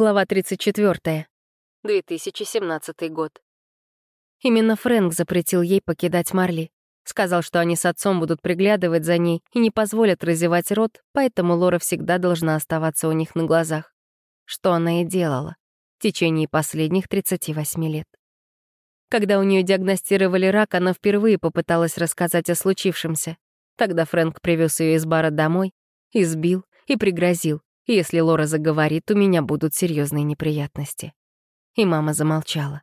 Глава 34. 2017 год. Именно Фрэнк запретил ей покидать Марли. Сказал, что они с отцом будут приглядывать за ней и не позволят разевать рот, поэтому Лора всегда должна оставаться у них на глазах. Что она и делала в течение последних 38 лет. Когда у нее диагностировали рак, она впервые попыталась рассказать о случившемся. Тогда Фрэнк привез ее из бара домой, избил и пригрозил. Если Лора заговорит, у меня будут серьезные неприятности. И мама замолчала.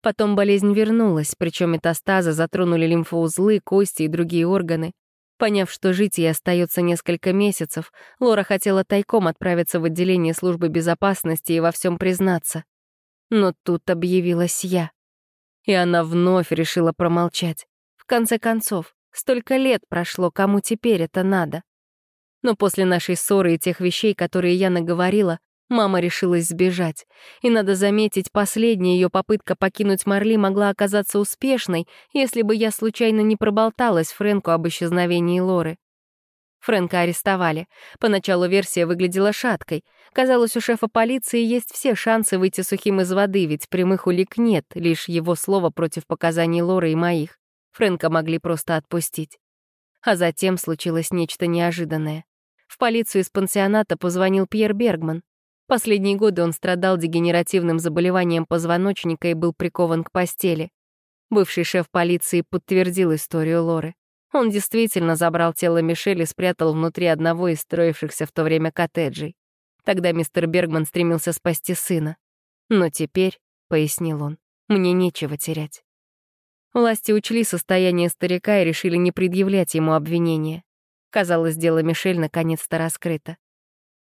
Потом болезнь вернулась, причем метастазы затронули лимфоузлы, кости и другие органы. Поняв, что жить ей остается несколько месяцев, Лора хотела тайком отправиться в отделение службы безопасности и во всем признаться. Но тут объявилась я. И она вновь решила промолчать. В конце концов, столько лет прошло, кому теперь это надо? Но после нашей ссоры и тех вещей, которые я наговорила, мама решилась сбежать. И надо заметить, последняя ее попытка покинуть Марли могла оказаться успешной, если бы я случайно не проболталась Фрэнку об исчезновении Лоры. Фрэнка арестовали. Поначалу версия выглядела шаткой. Казалось, у шефа полиции есть все шансы выйти сухим из воды, ведь прямых улик нет, лишь его слово против показаний Лоры и моих. Фрэнка могли просто отпустить. А затем случилось нечто неожиданное. В полицию из пансионата позвонил Пьер Бергман. Последние годы он страдал дегенеративным заболеванием позвоночника и был прикован к постели. Бывший шеф полиции подтвердил историю Лоры. Он действительно забрал тело Мишель и спрятал внутри одного из строившихся в то время коттеджей. Тогда мистер Бергман стремился спасти сына. Но теперь, — пояснил он, — мне нечего терять. Власти учли состояние старика и решили не предъявлять ему обвинения. Казалось, дело Мишель наконец-то раскрыто.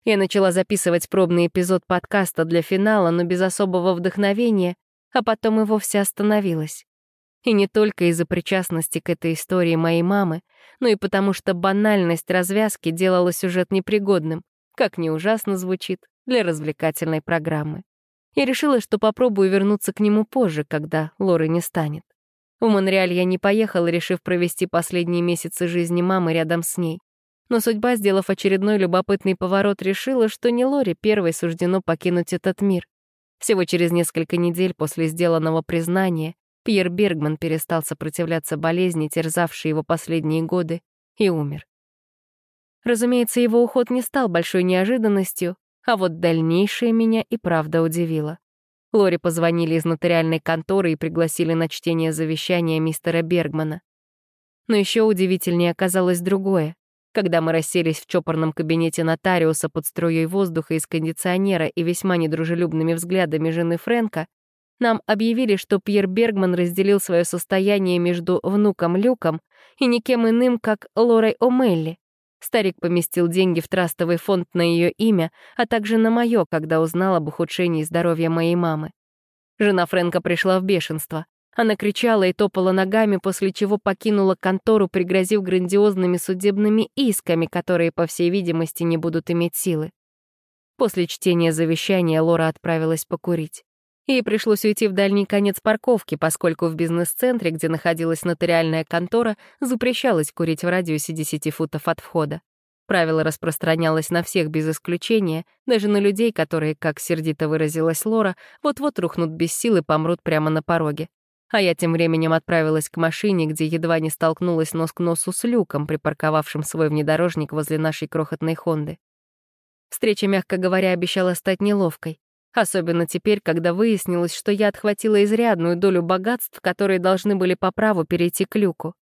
Я начала записывать пробный эпизод подкаста для финала, но без особого вдохновения, а потом и вовсе остановилась. И не только из-за причастности к этой истории моей мамы, но и потому что банальность развязки делала сюжет непригодным, как ни ужасно звучит, для развлекательной программы. И решила, что попробую вернуться к нему позже, когда Лоры не станет. В Монреаль я не поехала, решив провести последние месяцы жизни мамы рядом с ней. Но судьба, сделав очередной любопытный поворот, решила, что не Лори первой суждено покинуть этот мир. Всего через несколько недель после сделанного признания Пьер Бергман перестал сопротивляться болезни, терзавшей его последние годы, и умер. Разумеется, его уход не стал большой неожиданностью, а вот дальнейшее меня и правда удивило. Лори позвонили из нотариальной конторы и пригласили на чтение завещания мистера Бергмана. Но еще удивительнее оказалось другое. Когда мы расселись в чопорном кабинете нотариуса под струей воздуха из кондиционера и весьма недружелюбными взглядами жены Фрэнка, нам объявили, что Пьер Бергман разделил свое состояние между внуком Люком и никем иным, как Лорой О'Мелли. Старик поместил деньги в трастовый фонд на ее имя, а также на мое, когда узнал об ухудшении здоровья моей мамы. Жена Фрэнка пришла в бешенство. Она кричала и топала ногами, после чего покинула контору, пригрозив грандиозными судебными исками, которые, по всей видимости, не будут иметь силы. После чтения завещания Лора отправилась покурить. Ей пришлось уйти в дальний конец парковки, поскольку в бизнес-центре, где находилась нотариальная контора, запрещалось курить в радиусе 10 футов от входа. Правило распространялось на всех без исключения, даже на людей, которые, как сердито выразилась Лора, вот-вот рухнут без сил и помрут прямо на пороге. А я тем временем отправилась к машине, где едва не столкнулась нос к носу с Люком, припарковавшим свой внедорожник возле нашей крохотной Хонды. Встреча, мягко говоря, обещала стать неловкой. Особенно теперь, когда выяснилось, что я отхватила изрядную долю богатств, которые должны были по праву перейти к Люку.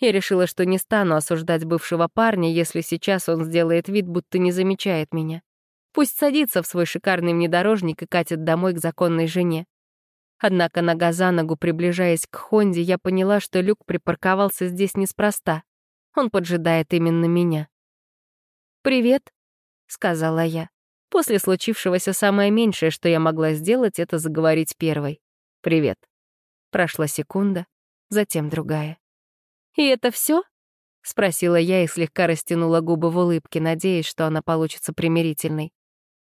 Я решила, что не стану осуждать бывшего парня, если сейчас он сделает вид, будто не замечает меня. Пусть садится в свой шикарный внедорожник и катит домой к законной жене. Однако нога за ногу, приближаясь к Хонде, я поняла, что Люк припарковался здесь неспроста. Он поджидает именно меня. «Привет», — сказала я. После случившегося самое меньшее, что я могла сделать, это заговорить первой. «Привет». Прошла секунда, затем другая. «И это все? спросила я и слегка растянула губы в улыбке, надеясь, что она получится примирительной.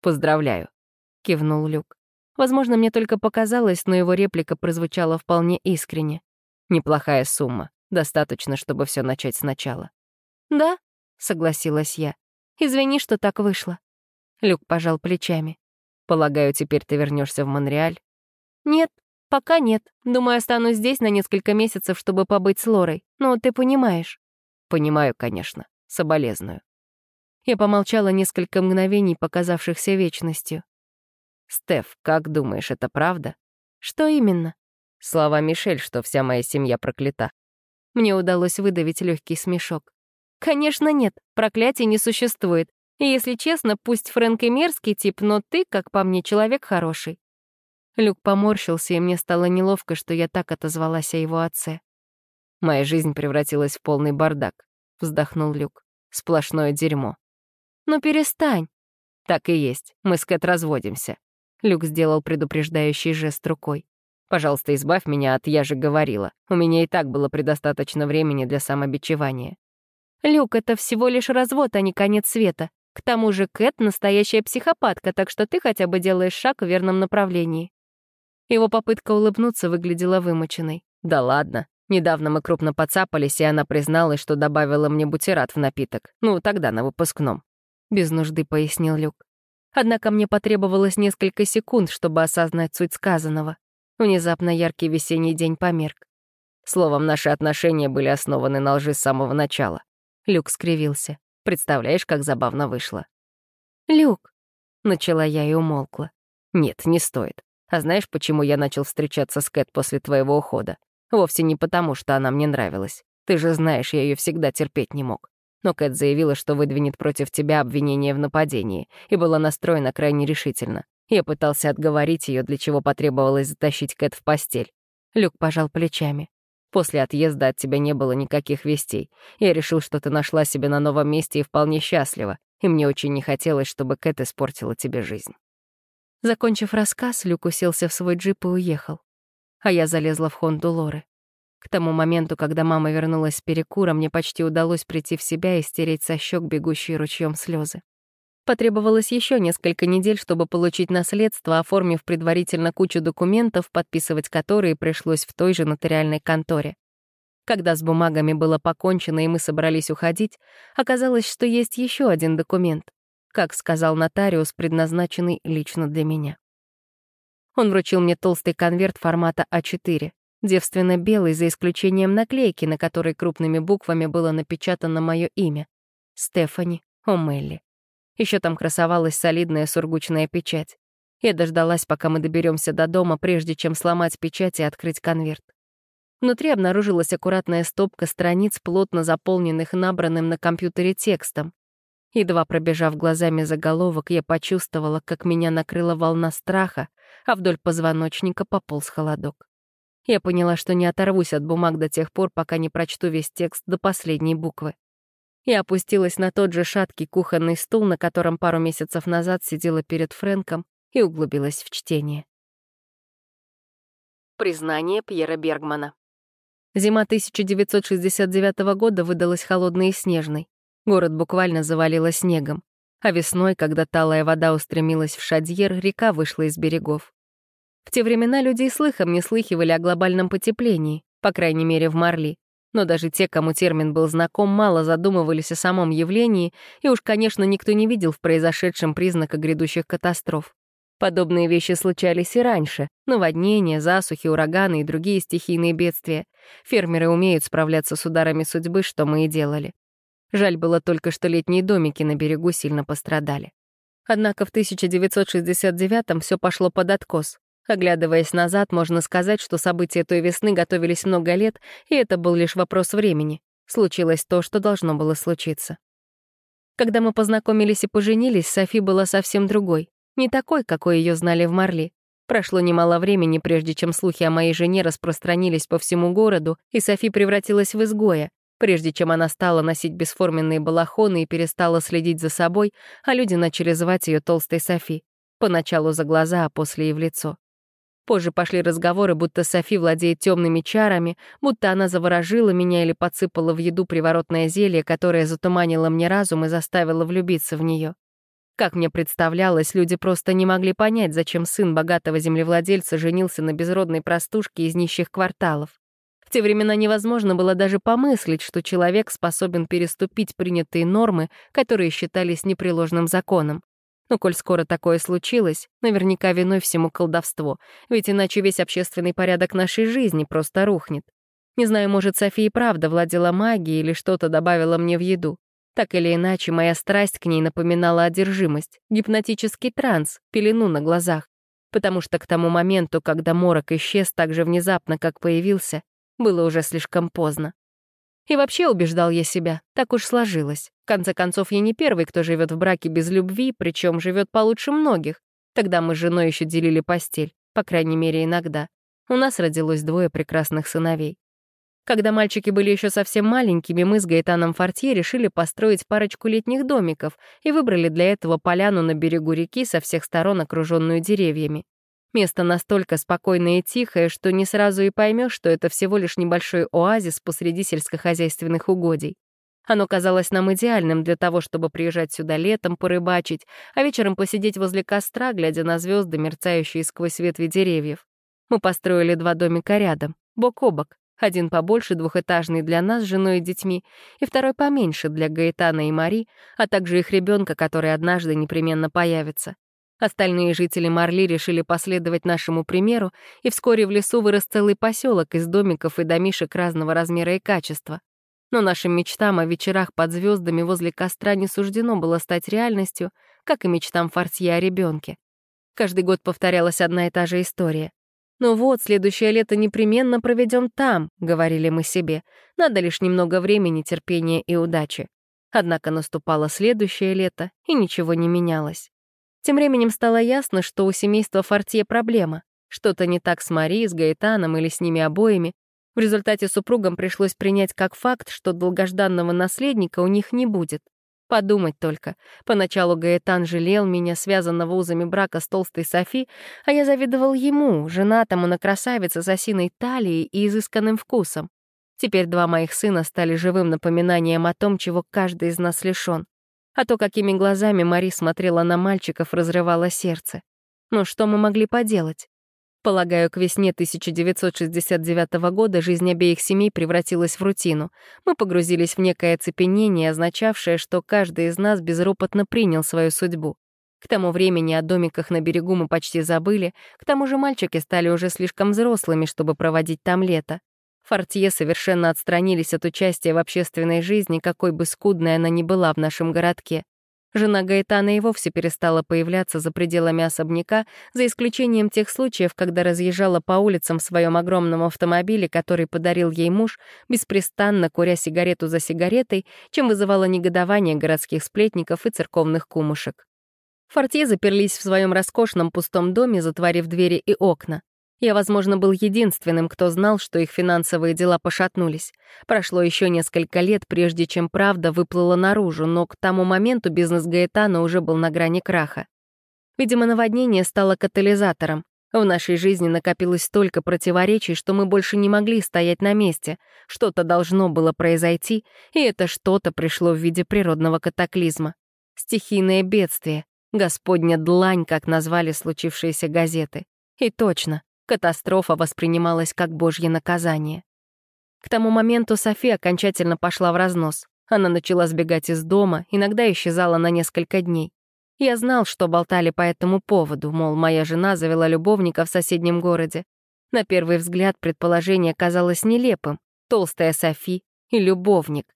«Поздравляю», — кивнул Люк. Возможно, мне только показалось, но его реплика прозвучала вполне искренне. «Неплохая сумма. Достаточно, чтобы все начать сначала». «Да», — согласилась я. «Извини, что так вышло». Люк пожал плечами. Полагаю, теперь ты вернешься в Монреаль? Нет, пока нет. Думаю, останусь здесь на несколько месяцев, чтобы побыть с Лорой. Ну, ты понимаешь. Понимаю, конечно. Соболезную. Я помолчала несколько мгновений, показавшихся вечностью. «Стеф, как думаешь, это правда?» «Что именно?» Слова Мишель, что вся моя семья проклята. Мне удалось выдавить легкий смешок. «Конечно нет, проклятий не существует. И если честно, пусть Фрэнк и мерзкий тип, но ты, как по мне, человек хороший». Люк поморщился, и мне стало неловко, что я так отозвалась о его отце. «Моя жизнь превратилась в полный бардак», — вздохнул Люк. «Сплошное дерьмо». «Ну перестань». «Так и есть, мы с Кэт разводимся». Люк сделал предупреждающий жест рукой. «Пожалуйста, избавь меня от «я же говорила». У меня и так было предостаточно времени для самобичевания». «Люк, это всего лишь развод, а не конец света. К тому же Кэт — настоящая психопатка, так что ты хотя бы делаешь шаг в верном направлении». Его попытка улыбнуться выглядела вымученной. «Да ладно. Недавно мы крупно подцапались, и она призналась, что добавила мне бутерат в напиток. Ну, тогда, на выпускном». Без нужды пояснил Люк. Однако мне потребовалось несколько секунд, чтобы осознать суть сказанного. Внезапно яркий весенний день померк. Словом, наши отношения были основаны на лжи с самого начала. Люк скривился. Представляешь, как забавно вышло. «Люк», — начала я и умолкла. «Нет, не стоит. А знаешь, почему я начал встречаться с Кэт после твоего ухода? Вовсе не потому, что она мне нравилась. Ты же знаешь, я ее всегда терпеть не мог. Но Кэт заявила, что выдвинет против тебя обвинение в нападении, и была настроена крайне решительно. Я пытался отговорить ее, для чего потребовалось затащить Кэт в постель. Люк пожал плечами. После отъезда от тебя не было никаких вестей. Я решил, что ты нашла себя на новом месте и вполне счастлива, и мне очень не хотелось, чтобы Кэт испортила тебе жизнь». Закончив рассказ, Люк уселся в свой джип и уехал. А я залезла в Хонду Лоры. К тому моменту, когда мама вернулась с перекура, мне почти удалось прийти в себя и стереть со щек бегущие ручьем слезы. Потребовалось еще несколько недель, чтобы получить наследство, оформив предварительно кучу документов, подписывать которые пришлось в той же нотариальной конторе. Когда с бумагами было покончено и мы собрались уходить, оказалось, что есть еще один документ, как сказал нотариус, предназначенный лично для меня. Он вручил мне толстый конверт формата А4, девственно-белый, за исключением наклейки, на которой крупными буквами было напечатано мое имя — Стефани О'Мелли. Еще там красовалась солидная сургучная печать. Я дождалась, пока мы доберемся до дома, прежде чем сломать печать и открыть конверт. Внутри обнаружилась аккуратная стопка страниц, плотно заполненных набранным на компьютере текстом. Едва пробежав глазами заголовок, я почувствовала, как меня накрыла волна страха, а вдоль позвоночника пополз холодок. Я поняла, что не оторвусь от бумаг до тех пор, пока не прочту весь текст до последней буквы и опустилась на тот же шаткий кухонный стул, на котором пару месяцев назад сидела перед Фрэнком и углубилась в чтение. Признание Пьера Бергмана. Зима 1969 года выдалась холодной и снежной. Город буквально завалило снегом. А весной, когда талая вода устремилась в Шадьер, река вышла из берегов. В те времена люди и слыхом не слыхивали о глобальном потеплении, по крайней мере, в Марли. Но даже те, кому термин был знаком, мало задумывались о самом явлении, и уж, конечно, никто не видел в произошедшем признака грядущих катастроф. Подобные вещи случались и раньше. Наводнения, засухи, ураганы и другие стихийные бедствия. Фермеры умеют справляться с ударами судьбы, что мы и делали. Жаль было только, что летние домики на берегу сильно пострадали. Однако в 1969-м все пошло под откос. Оглядываясь назад, можно сказать, что события той весны готовились много лет, и это был лишь вопрос времени. Случилось то, что должно было случиться. Когда мы познакомились и поженились, Софи была совсем другой. Не такой, какой ее знали в Марли. Прошло немало времени, прежде чем слухи о моей жене распространились по всему городу, и Софи превратилась в изгоя, прежде чем она стала носить бесформенные балахоны и перестала следить за собой, а люди начали звать ее толстой Софи. Поначалу за глаза, а после и в лицо. Позже пошли разговоры, будто Софи владеет темными чарами, будто она заворожила меня или подсыпала в еду приворотное зелье, которое затуманило мне разум и заставило влюбиться в нее. Как мне представлялось, люди просто не могли понять, зачем сын богатого землевладельца женился на безродной простушке из нищих кварталов. В те времена невозможно было даже помыслить, что человек способен переступить принятые нормы, которые считались непреложным законом. Но коль скоро такое случилось, наверняка виной всему колдовство, ведь иначе весь общественный порядок нашей жизни просто рухнет. Не знаю, может, София правда владела магией или что-то добавила мне в еду. Так или иначе, моя страсть к ней напоминала одержимость, гипнотический транс, пелену на глазах. Потому что к тому моменту, когда морок исчез так же внезапно, как появился, было уже слишком поздно. И вообще убеждал я себя, так уж сложилось. В конце концов, я не первый, кто живет в браке без любви, причем живет получше многих. Тогда мы с женой еще делили постель, по крайней мере, иногда. У нас родилось двое прекрасных сыновей. Когда мальчики были еще совсем маленькими, мы с Гаэтаном Фортье решили построить парочку летних домиков и выбрали для этого поляну на берегу реки со всех сторон, окруженную деревьями. Место настолько спокойное и тихое, что не сразу и поймешь, что это всего лишь небольшой оазис посреди сельскохозяйственных угодий. Оно казалось нам идеальным для того, чтобы приезжать сюда летом порыбачить, а вечером посидеть возле костра, глядя на звезды, мерцающие сквозь ветви деревьев. Мы построили два домика рядом, бок о бок. Один побольше, двухэтажный для нас с женой и детьми, и второй поменьше для Гаэтана и Мари, а также их ребенка, который однажды непременно появится. Остальные жители Марли решили последовать нашему примеру, и вскоре в лесу вырос целый поселок из домиков и домишек разного размера и качества. Но нашим мечтам о вечерах под звездами возле костра не суждено было стать реальностью, как и мечтам Фортье о ребенке. Каждый год повторялась одна и та же история. «Ну вот, следующее лето непременно проведем там», — говорили мы себе. «Надо лишь немного времени, терпения и удачи». Однако наступало следующее лето, и ничего не менялось. Тем временем стало ясно, что у семейства Фортье проблема. Что-то не так с Мари, с Гаэтаном или с ними обоими. В результате супругам пришлось принять как факт, что долгожданного наследника у них не будет. Подумать только. Поначалу Гаэтан жалел меня, связанного узами брака с толстой Софи, а я завидовал ему, женатому на красавице с осиной талией и изысканным вкусом. Теперь два моих сына стали живым напоминанием о том, чего каждый из нас лишён. А то, какими глазами Мари смотрела на мальчиков, разрывало сердце. Но что мы могли поделать? Полагаю, к весне 1969 года жизнь обеих семей превратилась в рутину. Мы погрузились в некое оцепенение, означавшее, что каждый из нас безропотно принял свою судьбу. К тому времени о домиках на берегу мы почти забыли, к тому же мальчики стали уже слишком взрослыми, чтобы проводить там лето. Фортье совершенно отстранились от участия в общественной жизни, какой бы скудной она ни была в нашем городке. Жена Гаэтана и вовсе перестала появляться за пределами особняка, за исключением тех случаев, когда разъезжала по улицам в своем огромном автомобиле, который подарил ей муж, беспрестанно куря сигарету за сигаретой, чем вызывало негодование городских сплетников и церковных кумушек. Фортье заперлись в своем роскошном пустом доме, затворив двери и окна. Я, возможно, был единственным, кто знал, что их финансовые дела пошатнулись. Прошло еще несколько лет, прежде чем правда выплыла наружу, но к тому моменту бизнес Гаэтана уже был на грани краха. Видимо, наводнение стало катализатором. В нашей жизни накопилось столько противоречий, что мы больше не могли стоять на месте. Что-то должно было произойти, и это что-то пришло в виде природного катаклизма. Стихийное бедствие. Господня длань, как назвали случившиеся газеты. И точно, Катастрофа воспринималась как божье наказание. К тому моменту Софи окончательно пошла в разнос. Она начала сбегать из дома, иногда исчезала на несколько дней. Я знал, что болтали по этому поводу, мол, моя жена завела любовника в соседнем городе. На первый взгляд предположение казалось нелепым. Толстая Софи и любовник.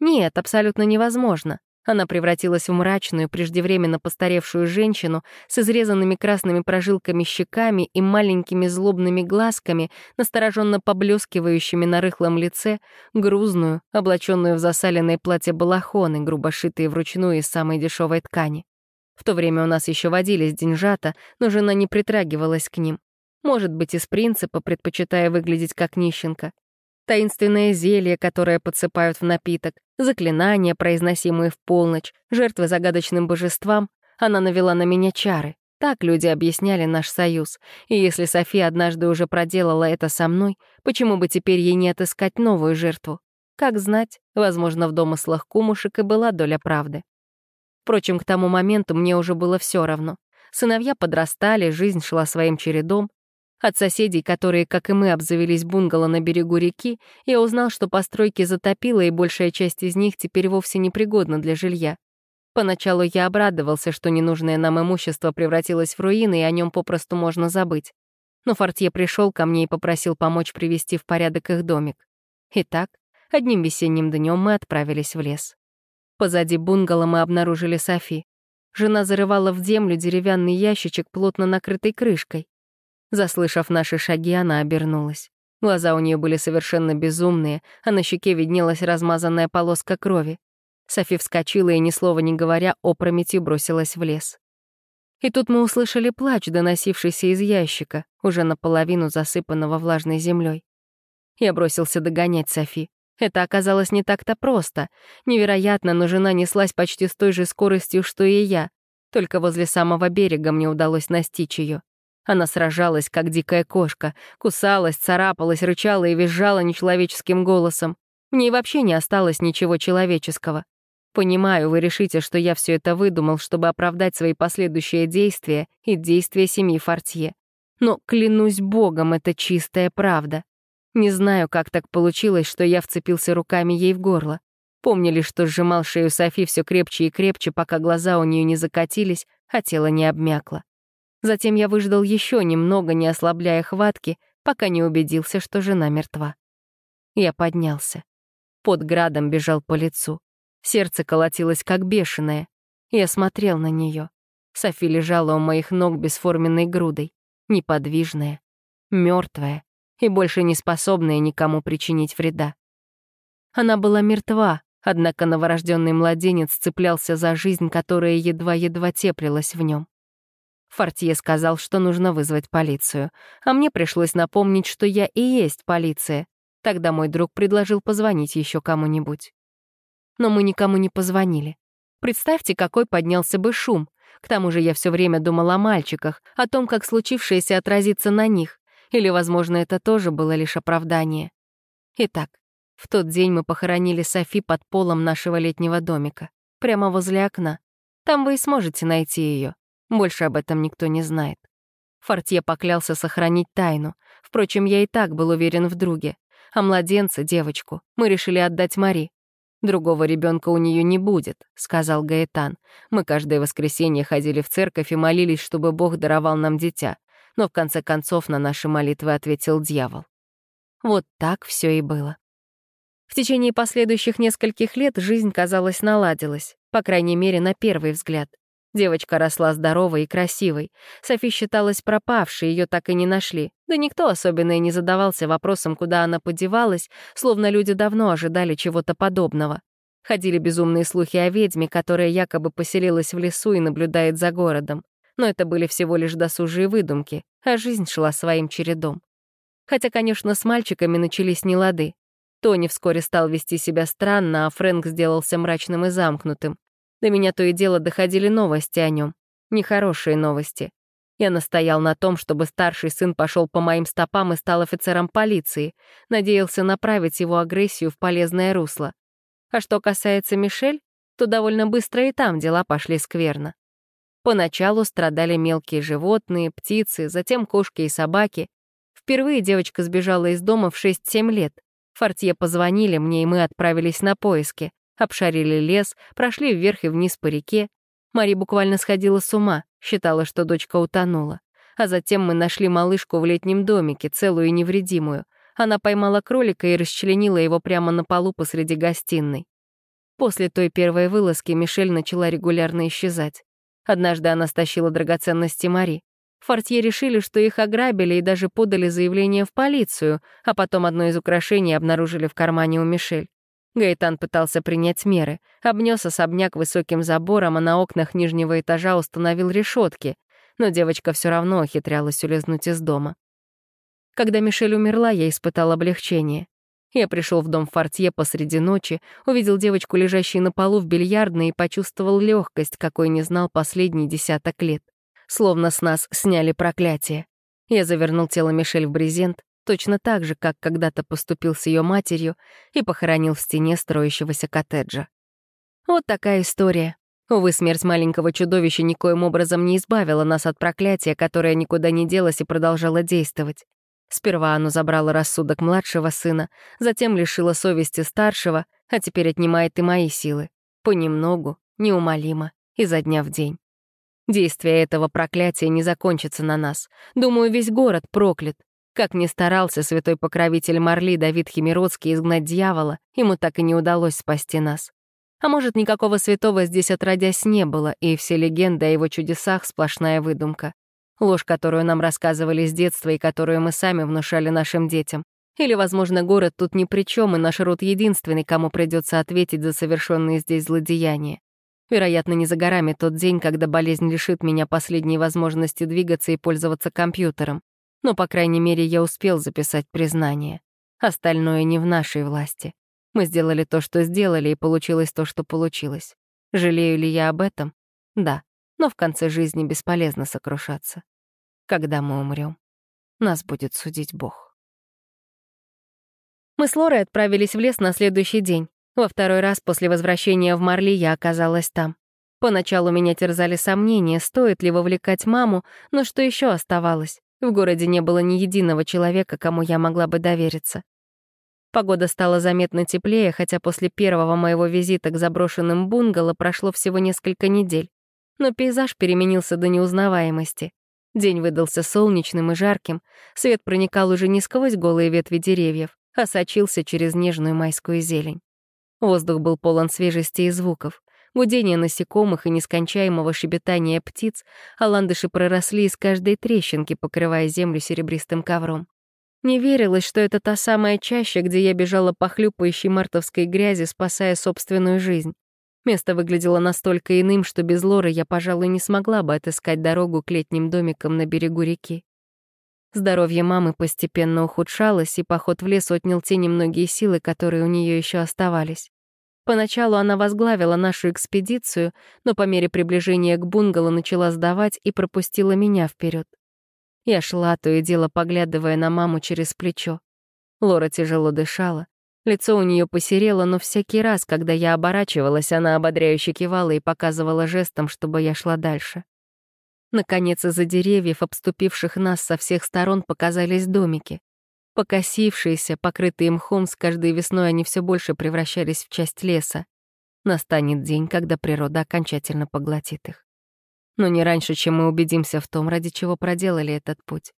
Нет, абсолютно невозможно. Она превратилась в мрачную, преждевременно постаревшую женщину с изрезанными красными прожилками щеками и маленькими злобными глазками, настороженно поблескивающими на рыхлом лице, грузную, облаченную в засаленное платье балахоны, грубо шитые вручную из самой дешевой ткани. В то время у нас еще водились деньжата, но жена не притрагивалась к ним. Может быть, из принципа, предпочитая выглядеть как нищенка таинственное зелье, которое подсыпают в напиток, заклинания, произносимые в полночь, жертвы загадочным божествам, она навела на меня чары. Так люди объясняли наш союз. И если София однажды уже проделала это со мной, почему бы теперь ей не отыскать новую жертву? Как знать, возможно, в домыслах кумушек и была доля правды. Впрочем, к тому моменту мне уже было все равно. Сыновья подрастали, жизнь шла своим чередом, от соседей, которые, как и мы, обзавелись бунгало на берегу реки, я узнал, что постройки затопило, и большая часть из них теперь вовсе непригодна для жилья. Поначалу я обрадовался, что ненужное нам имущество превратилось в руины, и о нем попросту можно забыть. Но Фортье пришел ко мне и попросил помочь привести в порядок их домик. Итак, одним весенним днем мы отправились в лес. Позади бунгало мы обнаружили Софи. Жена зарывала в землю деревянный ящичек, плотно накрытый крышкой. Заслышав наши шаги, она обернулась. Глаза у нее были совершенно безумные, а на щеке виднелась размазанная полоска крови. Софи вскочила и, ни слова не говоря, опрометью бросилась в лес. И тут мы услышали плач, доносившийся из ящика, уже наполовину засыпанного влажной землей. Я бросился догонять Софи. Это оказалось не так-то просто. Невероятно, но жена неслась почти с той же скоростью, что и я. Только возле самого берега мне удалось настичь ее. Она сражалась, как дикая кошка, кусалась, царапалась, рычала и визжала нечеловеческим голосом. В ней вообще не осталось ничего человеческого. Понимаю, вы решите, что я все это выдумал, чтобы оправдать свои последующие действия и действия семьи Фортье. Но, клянусь богом, это чистая правда. Не знаю, как так получилось, что я вцепился руками ей в горло. Помнили, что сжимал шею Софи все крепче и крепче, пока глаза у нее не закатились, а тело не обмякло. Затем я выждал еще немного, не ослабляя хватки, пока не убедился, что жена мертва. Я поднялся. Под градом бежал по лицу. Сердце колотилось, как бешеное. Я смотрел на нее. Софи лежала у моих ног бесформенной грудой, неподвижная, мертвая и больше не способная никому причинить вреда. Она была мертва, однако новорожденный младенец цеплялся за жизнь, которая едва-едва теплилась в нем. Фортье сказал, что нужно вызвать полицию, а мне пришлось напомнить, что я и есть полиция. Тогда мой друг предложил позвонить еще кому-нибудь. Но мы никому не позвонили. Представьте, какой поднялся бы шум. К тому же я все время думала о мальчиках, о том, как случившееся отразится на них. Или, возможно, это тоже было лишь оправдание. Итак, в тот день мы похоронили Софи под полом нашего летнего домика, прямо возле окна. Там вы и сможете найти ее. Больше об этом никто не знает. Фортье поклялся сохранить тайну. Впрочем, я и так был уверен в друге. А младенца, девочку, мы решили отдать Мари. «Другого ребенка у нее не будет», — сказал Гаэтан. «Мы каждое воскресенье ходили в церковь и молились, чтобы Бог даровал нам дитя. Но в конце концов на наши молитвы ответил дьявол». Вот так все и было. В течение последующих нескольких лет жизнь, казалось, наладилась, по крайней мере, на первый взгляд. Девочка росла здоровой и красивой. Софи считалась пропавшей, ее так и не нашли. Да никто особенно и не задавался вопросом, куда она подевалась, словно люди давно ожидали чего-то подобного. Ходили безумные слухи о ведьме, которая якобы поселилась в лесу и наблюдает за городом. Но это были всего лишь досужие выдумки, а жизнь шла своим чередом. Хотя, конечно, с мальчиками начались нелады. Тони вскоре стал вести себя странно, а Фрэнк сделался мрачным и замкнутым. До меня то и дело доходили новости о нем. Нехорошие новости. Я настоял на том, чтобы старший сын пошел по моим стопам и стал офицером полиции, надеялся направить его агрессию в полезное русло. А что касается Мишель, то довольно быстро и там дела пошли скверно. Поначалу страдали мелкие животные, птицы, затем кошки и собаки. Впервые девочка сбежала из дома в 6-7 лет. Фортье позвонили мне, и мы отправились на поиски. Обшарили лес, прошли вверх и вниз по реке. Мари буквально сходила с ума, считала, что дочка утонула. А затем мы нашли малышку в летнем домике, целую и невредимую. Она поймала кролика и расчленила его прямо на полу посреди гостиной. После той первой вылазки Мишель начала регулярно исчезать. Однажды она стащила драгоценности Мари. Фортье решили, что их ограбили и даже подали заявление в полицию, а потом одно из украшений обнаружили в кармане у Мишель. Гаэтан пытался принять меры, обнес особняк высоким забором, а на окнах нижнего этажа установил решетки, но девочка все равно ухитрялась улизнуть из дома. Когда Мишель умерла, я испытал облегчение. Я пришел в дом Фортье посреди ночи, увидел девочку, лежащей на полу в бильярдной, и почувствовал легкость, какой не знал последний десяток лет. Словно с нас сняли проклятие. Я завернул тело Мишель в брезент, точно так же, как когда-то поступил с ее матерью и похоронил в стене строящегося коттеджа. Вот такая история. Увы, смерть маленького чудовища никоим образом не избавила нас от проклятия, которое никуда не делось и продолжало действовать. Сперва оно забрало рассудок младшего сына, затем лишило совести старшего, а теперь отнимает и мои силы. Понемногу, неумолимо, изо дня в день. Действие этого проклятия не закончится на нас. Думаю, весь город проклят. Как ни старался святой покровитель Марли Давид Химиродский изгнать дьявола, ему так и не удалось спасти нас. А может, никакого святого здесь отродясь не было, и все легенды о его чудесах — сплошная выдумка. Ложь, которую нам рассказывали с детства и которую мы сами внушали нашим детям. Или, возможно, город тут ни при чем, и наш род единственный, кому придется ответить за совершенные здесь злодеяния. Вероятно, не за горами тот день, когда болезнь лишит меня последней возможности двигаться и пользоваться компьютером. Но, по крайней мере, я успел записать признание. Остальное не в нашей власти. Мы сделали то, что сделали, и получилось то, что получилось. Жалею ли я об этом? Да, но в конце жизни бесполезно сокрушаться. Когда мы умрем, нас будет судить Бог. Мы с Лорой отправились в лес на следующий день. Во второй раз после возвращения в Марли я оказалась там. Поначалу меня терзали сомнения, стоит ли вовлекать маму, но что еще оставалось? В городе не было ни единого человека, кому я могла бы довериться. Погода стала заметно теплее, хотя после первого моего визита к заброшенным бунгало прошло всего несколько недель. Но пейзаж переменился до неузнаваемости. День выдался солнечным и жарким, свет проникал уже не сквозь голые ветви деревьев, а сочился через нежную майскую зелень. Воздух был полон свежести и звуков. Гудение насекомых и нескончаемого щебетания птиц, а ландыши проросли из каждой трещинки, покрывая землю серебристым ковром. Не верилось, что это та самая чаща, где я бежала по хлюпающей мартовской грязи, спасая собственную жизнь. Место выглядело настолько иным, что без Лоры я, пожалуй, не смогла бы отыскать дорогу к летним домикам на берегу реки. Здоровье мамы постепенно ухудшалось, и поход в лес отнял те немногие силы, которые у нее еще оставались. Поначалу она возглавила нашу экспедицию, но по мере приближения к бунгало начала сдавать и пропустила меня вперед. Я шла, то и дело поглядывая на маму через плечо. Лора тяжело дышала. Лицо у нее посерело, но всякий раз, когда я оборачивалась, она ободряюще кивала и показывала жестом, чтобы я шла дальше. Наконец, из-за деревьев, обступивших нас со всех сторон, показались домики. Покосившиеся, покрытые мхом, с каждой весной они все больше превращались в часть леса. Настанет день, когда природа окончательно поглотит их. Но не раньше, чем мы убедимся в том, ради чего проделали этот путь.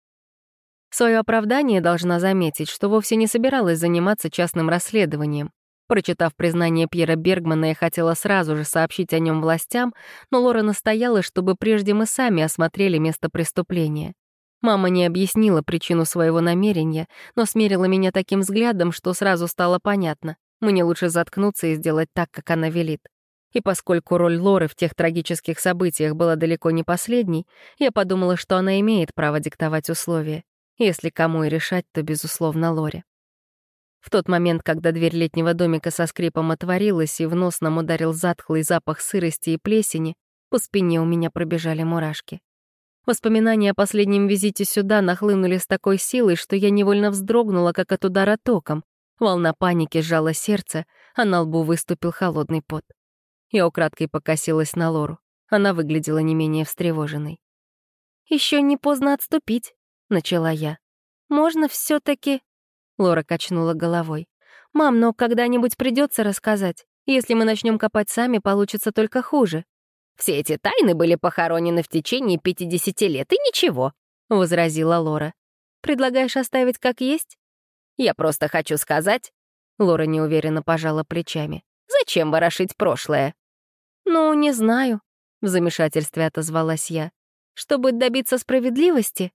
Свое оправдание должна заметить, что вовсе не собиралась заниматься частным расследованием. Прочитав признание Пьера Бергмана, я хотела сразу же сообщить о нем властям, но Лора настояла, чтобы прежде мы сами осмотрели место преступления. Мама не объяснила причину своего намерения, но смерила меня таким взглядом, что сразу стало понятно. Мне лучше заткнуться и сделать так, как она велит. И поскольку роль Лоры в тех трагических событиях была далеко не последней, я подумала, что она имеет право диктовать условия. Если кому и решать, то, безусловно, Лоре. В тот момент, когда дверь летнего домика со скрипом отворилась и в нос нам ударил затхлый запах сырости и плесени, по спине у меня пробежали мурашки. Воспоминания о последнем визите сюда нахлынули с такой силой, что я невольно вздрогнула, как от удара током. Волна паники сжала сердце, а на лбу выступил холодный пот. Я украдкой покосилась на Лору. Она выглядела не менее встревоженной. Еще не поздно отступить», — начала я. «Можно все таки Лора качнула головой. «Мам, но когда-нибудь придется рассказать. Если мы начнем копать сами, получится только хуже». «Все эти тайны были похоронены в течение 50 лет, и ничего», — возразила Лора. «Предлагаешь оставить как есть?» «Я просто хочу сказать...» Лора неуверенно пожала плечами. «Зачем ворошить прошлое?» «Ну, не знаю», — в замешательстве отозвалась я. «Чтобы добиться справедливости?»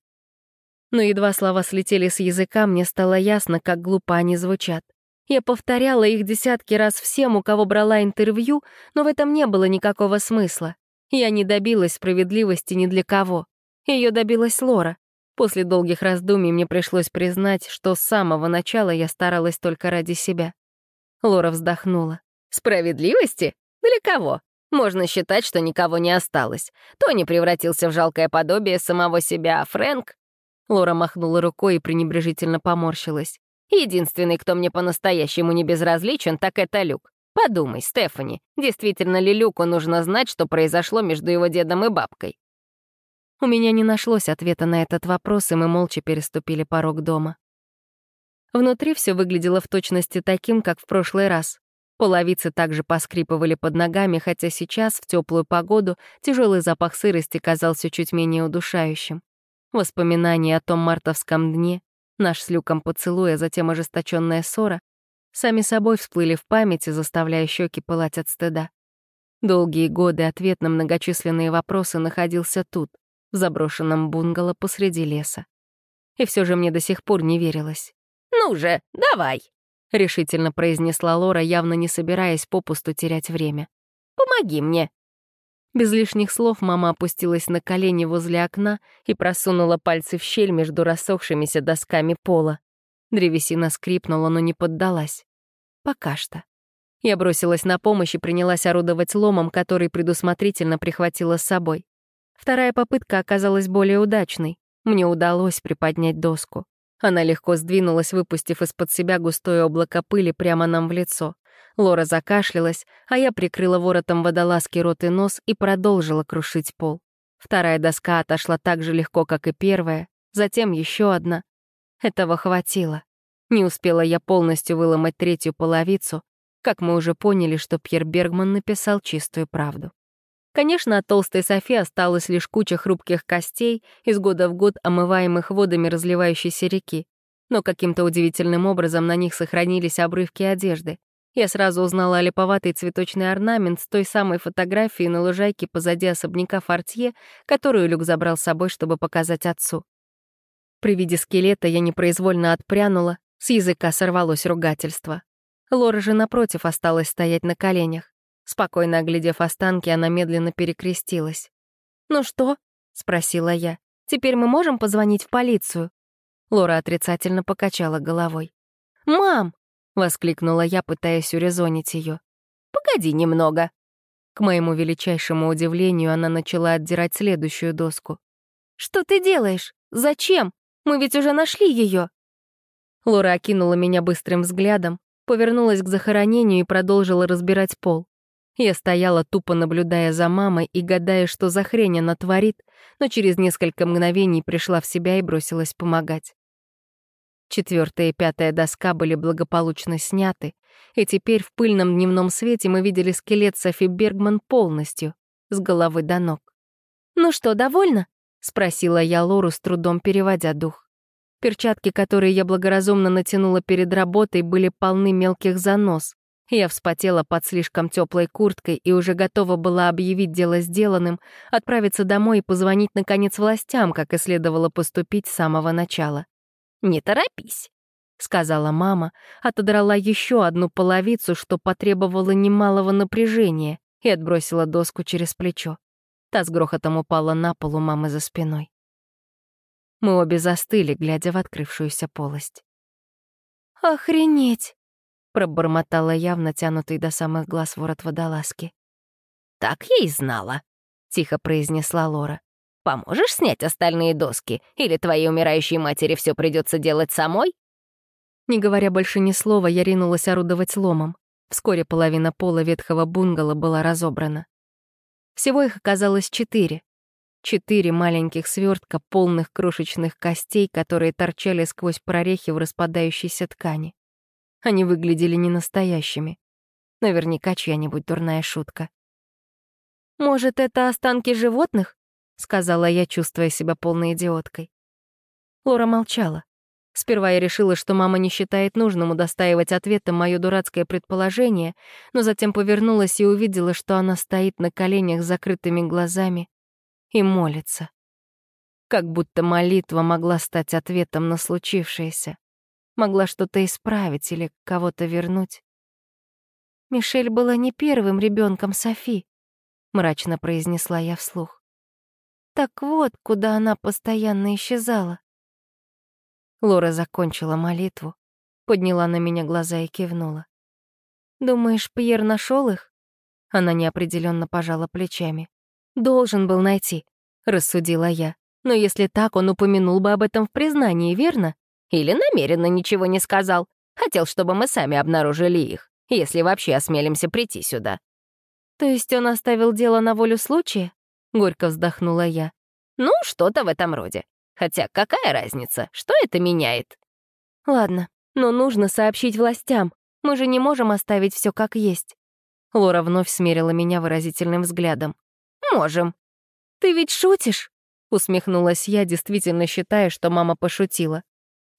Но едва слова слетели с языка, мне стало ясно, как глупо они звучат. Я повторяла их десятки раз всем, у кого брала интервью, но в этом не было никакого смысла. Я не добилась справедливости ни для кого. Ее добилась Лора. После долгих раздумий мне пришлось признать, что с самого начала я старалась только ради себя. Лора вздохнула. «Справедливости? Для кого? Можно считать, что никого не осталось. Тони превратился в жалкое подобие самого себя, а Фрэнк Лора махнула рукой и пренебрежительно поморщилась. «Единственный, кто мне по-настоящему не безразличен, так это Люк. Подумай, Стефани, действительно ли Люку нужно знать, что произошло между его дедом и бабкой?» У меня не нашлось ответа на этот вопрос, и мы молча переступили порог дома. Внутри все выглядело в точности таким, как в прошлый раз. Половицы также поскрипывали под ногами, хотя сейчас, в теплую погоду, тяжелый запах сырости казался чуть менее удушающим. Воспоминания о том мартовском дне, наш с Люком поцелуй, а затем ожесточенная ссора, сами собой всплыли в памяти, заставляя щеки пылать от стыда. Долгие годы ответ на многочисленные вопросы находился тут, в заброшенном бунгало посреди леса. И все же мне до сих пор не верилось. «Ну же, давай!» — решительно произнесла Лора, явно не собираясь попусту терять время. «Помоги мне!» Без лишних слов мама опустилась на колени возле окна и просунула пальцы в щель между рассохшимися досками пола. Древесина скрипнула, но не поддалась. Пока что. Я бросилась на помощь и принялась орудовать ломом, который предусмотрительно прихватила с собой. Вторая попытка оказалась более удачной. Мне удалось приподнять доску. Она легко сдвинулась, выпустив из-под себя густое облако пыли прямо нам в лицо. Лора закашлялась, а я прикрыла воротом водолазки рот и нос и продолжила крушить пол. Вторая доска отошла так же легко, как и первая, затем еще одна. Этого хватило. Не успела я полностью выломать третью половицу, как мы уже поняли, что Пьер Бергман написал чистую правду. Конечно, от толстой Софи осталась лишь куча хрупких костей, из года в год омываемых водами разливающейся реки. Но каким-то удивительным образом на них сохранились обрывки одежды. Я сразу узнала липоватый цветочный орнамент с той самой фотографией на лужайке позади особняка Фортье, которую Люк забрал с собой, чтобы показать отцу. При виде скелета я непроизвольно отпрянула, с языка сорвалось ругательство. Лора же, напротив, осталась стоять на коленях. Спокойно оглядев останки, она медленно перекрестилась. «Ну что?» — спросила я. «Теперь мы можем позвонить в полицию?» Лора отрицательно покачала головой. «Мам!» — воскликнула я, пытаясь урезонить ее. «Погоди немного». К моему величайшему удивлению, она начала отдирать следующую доску. «Что ты делаешь? Зачем? Мы ведь уже нашли ее. Лора окинула меня быстрым взглядом, повернулась к захоронению и продолжила разбирать пол. Я стояла, тупо наблюдая за мамой и гадая, что за хрень она творит, но через несколько мгновений пришла в себя и бросилась помогать. Четвертая и пятая доска были благополучно сняты, и теперь в пыльном дневном свете мы видели скелет Софи Бергман полностью, с головы до ног. «Ну что, довольна?» — спросила я Лору, с трудом переводя дух. Перчатки, которые я благоразумно натянула перед работой, были полны мелких занос, я вспотела под слишком теплой курткой и уже готова была объявить дело сделанным, отправиться домой и позвонить, наконец, властям, как и следовало поступить с самого начала. «Не торопись», — сказала мама, отодрала еще одну половицу, что потребовало немалого напряжения, и отбросила доску через плечо. Та с грохотом упала на пол у мамы за спиной. Мы обе застыли, глядя в открывшуюся полость. «Охренеть!» пробормотала я в натянутый до самых глаз ворот водолазки. «Так я и знала», — тихо произнесла Лора. «Поможешь снять остальные доски? Или твоей умирающей матери все придется делать самой?» Не говоря больше ни слова, я ринулась орудовать ломом. Вскоре половина пола ветхого бунгало была разобрана. Всего их оказалось четыре. Четыре маленьких свертка, полных крошечных костей, которые торчали сквозь прорехи в распадающейся ткани. Они выглядели ненастоящими. Наверняка чья-нибудь дурная шутка. «Может, это останки животных?» — сказала я, чувствуя себя полной идиоткой. Лора молчала. Сперва я решила, что мама не считает нужным удостаивать ответом мое дурацкое предположение, но затем повернулась и увидела, что она стоит на коленях с закрытыми глазами и молится. Как будто молитва могла стать ответом на случившееся могла что-то исправить или кого-то вернуть. «Мишель была не первым ребенком Софи», — мрачно произнесла я вслух. «Так вот, куда она постоянно исчезала». Лора закончила молитву, подняла на меня глаза и кивнула. «Думаешь, Пьер нашел их?» Она неопределенно пожала плечами. «Должен был найти», — рассудила я. «Но если так, он упомянул бы об этом в признании, верно?» Или намеренно ничего не сказал. Хотел, чтобы мы сами обнаружили их, если вообще осмелимся прийти сюда. То есть он оставил дело на волю случая? Горько вздохнула я. Ну, что-то в этом роде. Хотя какая разница, что это меняет? Ладно, но нужно сообщить властям. Мы же не можем оставить все как есть. Лора вновь смерила меня выразительным взглядом. «Можем». «Ты ведь шутишь?» Усмехнулась я, действительно считая, что мама пошутила.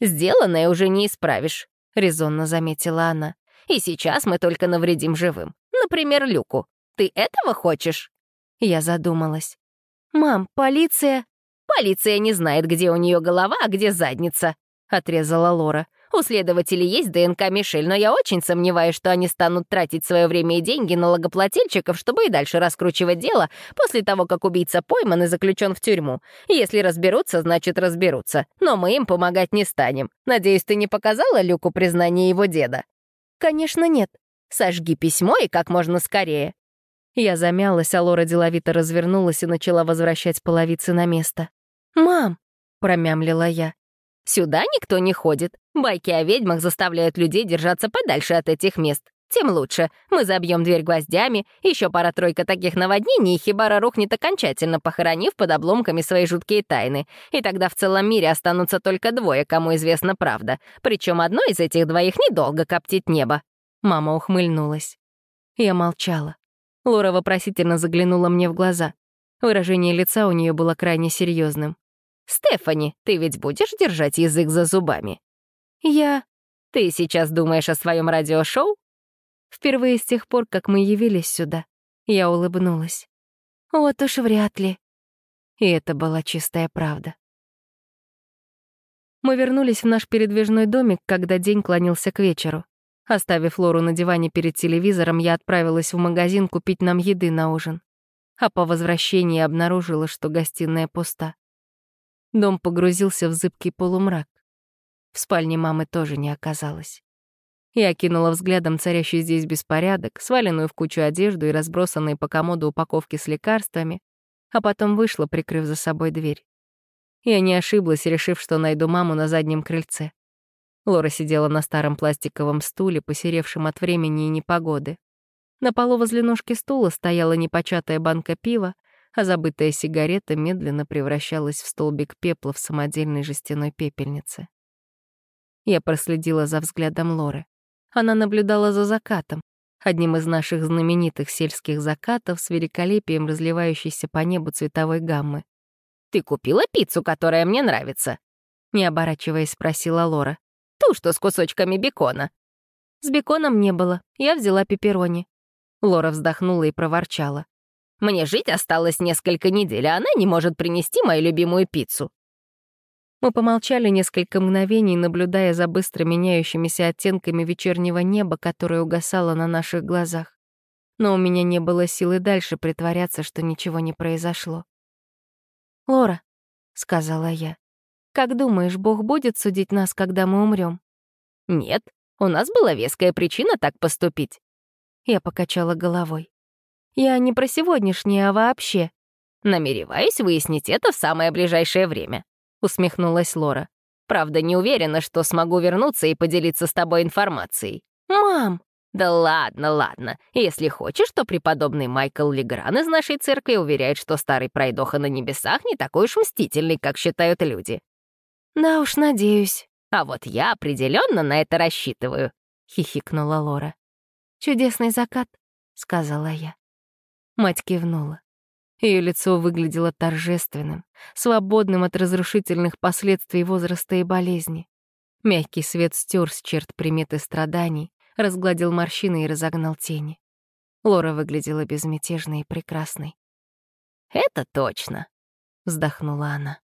«Сделанное уже не исправишь», — резонно заметила она. «И сейчас мы только навредим живым. Например, Люку. Ты этого хочешь?» Я задумалась. «Мам, полиция...» «Полиция не знает, где у нее голова, а где задница», — отрезала Лора. У следователей есть ДНК Мишель, но я очень сомневаюсь, что они станут тратить свое время и деньги на логоплательщиков, чтобы и дальше раскручивать дело после того, как убийца пойман и заключен в тюрьму. Если разберутся, значит разберутся. Но мы им помогать не станем. Надеюсь, ты не показала Люку признание его деда? Конечно, нет. Сожги письмо и как можно скорее. Я замялась, а Лора деловито развернулась и начала возвращать половицы на место. «Мам!» — промямлила я. Сюда никто не ходит. Байки о ведьмах заставляют людей держаться подальше от этих мест. Тем лучше. Мы забьем дверь гвоздями, еще пара-тройка таких наводнений, и Хибара рухнет окончательно, похоронив под обломками свои жуткие тайны. И тогда в целом мире останутся только двое, кому известна правда. Причем одно из этих двоих недолго коптит небо. Мама ухмыльнулась. Я молчала. Лора вопросительно заглянула мне в глаза. Выражение лица у нее было крайне серьезным. «Стефани, ты ведь будешь держать язык за зубами?» «Я...» «Ты сейчас думаешь о своем радиошоу?» Впервые с тех пор, как мы явились сюда, я улыбнулась. Вот уж вряд ли. И это была чистая правда. Мы вернулись в наш передвижной домик, когда день клонился к вечеру. Оставив Лору на диване перед телевизором, я отправилась в магазин купить нам еды на ужин. А по возвращении обнаружила, что гостиная пуста. Дом погрузился в зыбкий полумрак. В спальне мамы тоже не оказалось. Я кинула взглядом царящий здесь беспорядок, сваленную в кучу одежду и разбросанные по комоду упаковки с лекарствами, а потом вышла, прикрыв за собой дверь. Я не ошиблась, решив, что найду маму на заднем крыльце. Лора сидела на старом пластиковом стуле, посеревшем от времени и непогоды. На полу возле ножки стула стояла непочатая банка пива, а забытая сигарета медленно превращалась в столбик пепла в самодельной жестяной пепельнице. Я проследила за взглядом Лоры. Она наблюдала за закатом, одним из наших знаменитых сельских закатов с великолепием разливающейся по небу цветовой гаммы. «Ты купила пиццу, которая мне нравится?» Не оборачиваясь, спросила Лора. «Ту, что с кусочками бекона». «С беконом не было. Я взяла пепперони». Лора вздохнула и проворчала. Мне жить осталось несколько недель, а она не может принести мою любимую пиццу». Мы помолчали несколько мгновений, наблюдая за быстро меняющимися оттенками вечернего неба, которое угасало на наших глазах. Но у меня не было силы дальше притворяться, что ничего не произошло. «Лора», — сказала я, — «как думаешь, Бог будет судить нас, когда мы умрем? «Нет, у нас была веская причина так поступить». Я покачала головой. Я не про сегодняшнее, а вообще. Намереваюсь выяснить это в самое ближайшее время», — усмехнулась Лора. «Правда, не уверена, что смогу вернуться и поделиться с тобой информацией». «Мам!» «Да ладно, ладно. Если хочешь, то преподобный Майкл Легран из нашей церкви уверяет, что старый пройдоха на небесах не такой уж мстительный, как считают люди». «Да уж, надеюсь». «А вот я определенно на это рассчитываю», — хихикнула Лора. «Чудесный закат», — сказала я. Мать кивнула. Ее лицо выглядело торжественным, свободным от разрушительных последствий возраста и болезни. Мягкий свет стер с черт приметы страданий, разгладил морщины и разогнал тени. Лора выглядела безмятежной и прекрасной. «Это точно», — вздохнула она.